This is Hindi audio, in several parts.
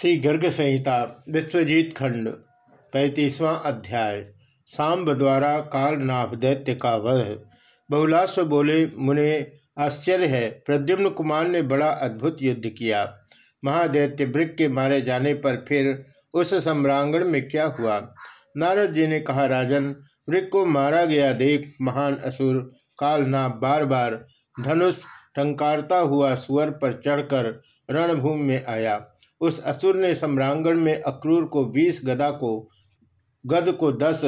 श्री गर्ग संहिता, विश्वजीत खंड, पैंतीसवां अध्याय, सांब द्वारा कालनाभ दैत्य का वध। बहुलास्व बोले, मुने, आश्चर्य है। प्रद्युम्न कुमार ने बड़ा अद्भुत युद्ध किया। महादैत्य वृक्ष के मारे जाने पर फिर उस सम्रांगण में क्या हुआ? नारद जी ने कहा, राजन, वृक्ष को मारा गया देख महान असुर कालनाभ बार बार धनुष टंकारता हुआ सुअर पर चढ़कर रणभूमि में आया। उस असुर ने सम्रांगण में अक्रूर को बीस, गदा को, गद को दस,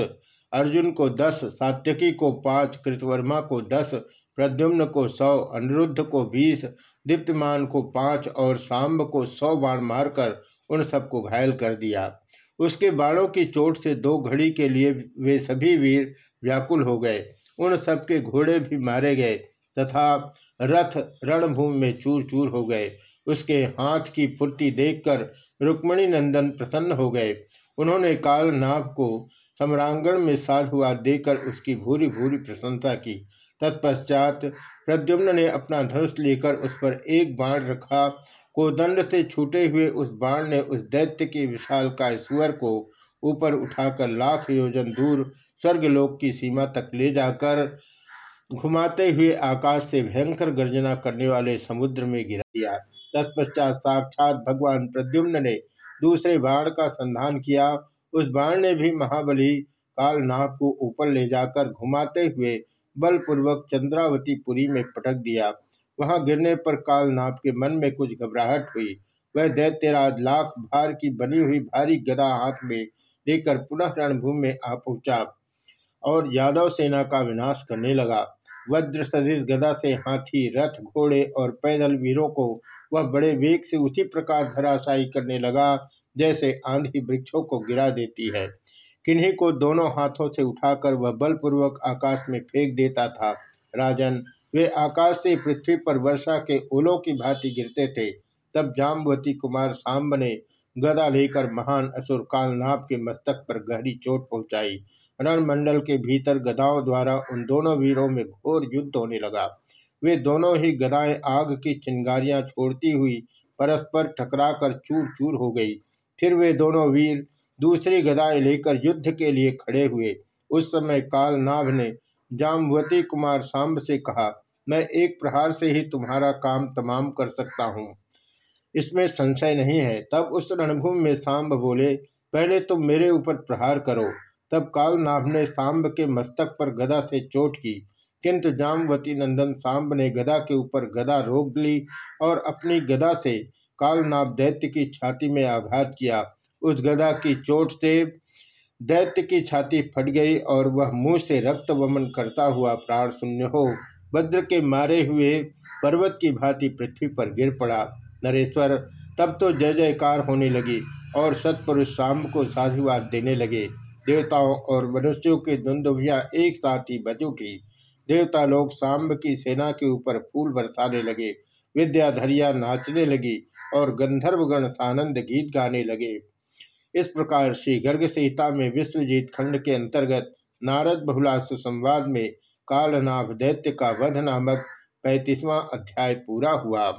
अर्जुन को दस, सात्यकी को पाँच, कृतवर्मा को दस, प्रद्युम्न को सौ, अनिरुद्ध को बीस, दीप्तमान को पाँच और सांब को सौ बाण मारकर उन सबको घायल कर दिया। उसके बाणों की चोट से दो घड़ी के लिए वे सभी वीर व्याकुल हो गए। उन सबके घोड़े भी मारे गए तथा रथ रणभूमि में चूर चूर हो गए। उसके हाथ की फुर्ती देखकर रुक्मणी नंदन प्रसन्न हो गए। उन्होंने कालनाभ को सम्रांगण में साधुवाद देकर उसकी भूरी भूरी प्रशंसा की। तत्पश्चात प्रद्युम्न ने अपना धनुष लेकर उस पर एक बाण रखा। कोदंड से छूटे हुए उस बाण ने उस दैत्य के विशाल का स्वर को ऊपर उठाकर लाख योजन दूर स्वर्गलोक की सीमा तक ले जाकर घुमाते हुए आकाश से भयंकर गर्जना करने वाले समुद्र में गिरा दिया। तत्पश्चात साक्षात भगवान प्रद्युम्न ने दूसरे बाण का संधान किया। उस बाण ने भी महाबली कालनाग को ऊपर ले जाकर घुमाते हुए बलपूर्वक चंद्रावती पुरी में पटक दिया। वहाँ गिरने पर कालनाभ के मन में कुछ घबराहट हुई। वह दैत्यराज लाख भार की बनी हुई भारी गदा हाथ में लेकर पुनः रणभूमि में आ पहुँचा और यादव सेना का विनाश करने लगा। वज्र सदृश गदा से हाथी, रथ, घोड़े और पैदल वीरों को वह बड़े वेग से उसी प्रकार धराशायी करने लगा, जैसे आंधी वृक्षों को गिरा देती है। किन्हीं को दोनों हाथों से उठाकर वह बलपूर्वक आकाश में फेंक देता था। राजन, वे आकाश से पृथ्वी पर वर्षा के ओलों की भांति गिरते थे। तब जामवती कुमार सांब ने गदा लेकर महान असुर कालनाभ के मस्तक पर गहरी चोट पहुंचाई। रणमंडल के भीतर गदाओं द्वारा उन दोनों वीरों में घोर युद्ध होने लगा। वे दोनों ही गदाएँ आग की चिंगारियाँ छोड़ती हुई परस्पर टकराकर चूर चूर हो गई। फिर वे दोनों वीर दूसरी गदाएँ लेकर युद्ध के लिए खड़े हुए। उस समय कालनाभ ने जामवती कुमार सांब से कहा, मैं एक प्रहार से ही तुम्हारा काम तमाम कर सकता हूँ। इसमें संशय नहीं है। तब उस रणभूमि में सांब बोले, पहले तुम मेरे ऊपर प्रहार करो। तब कालनाभ ने सांब के मस्तक पर गदा से चोट की। किंतु जामवती नंदन सांब ने गदा के ऊपर गदा रोक ली और अपनी गदा से कालनाभ दैत्य की छाती में आघात किया। उस गदा की चोट से दैत्य की छाती फट गई और वह मुँह से रक्त वमन करता हुआ प्राण शून्य हो। वज्र के मारे हुए पर्वत की भांति पृथ्वी पर गिर पड़ा। नरेश्वर, तब तो जय जयकार होने लगी और सत्पुरुष सांब को साधुवाद देने लगे। देवताओं और मनुष्यों के दुंदुभिया एक साथ ही बच उठी। देवता लोग सांब की सेना के ऊपर फूल बरसाने लगे, विद्याधरिया नाचने लगी और गंधर्वगण सानंद गीत गाने लगे। इस प्रकार श्री गर्ग सीता में विश्वजीत खंड के अंतर्गत नारद बहुलासु संवाद में कालनाभ दैत्य का वध नामक पैंतीसवां अध्याय पूरा हुआ।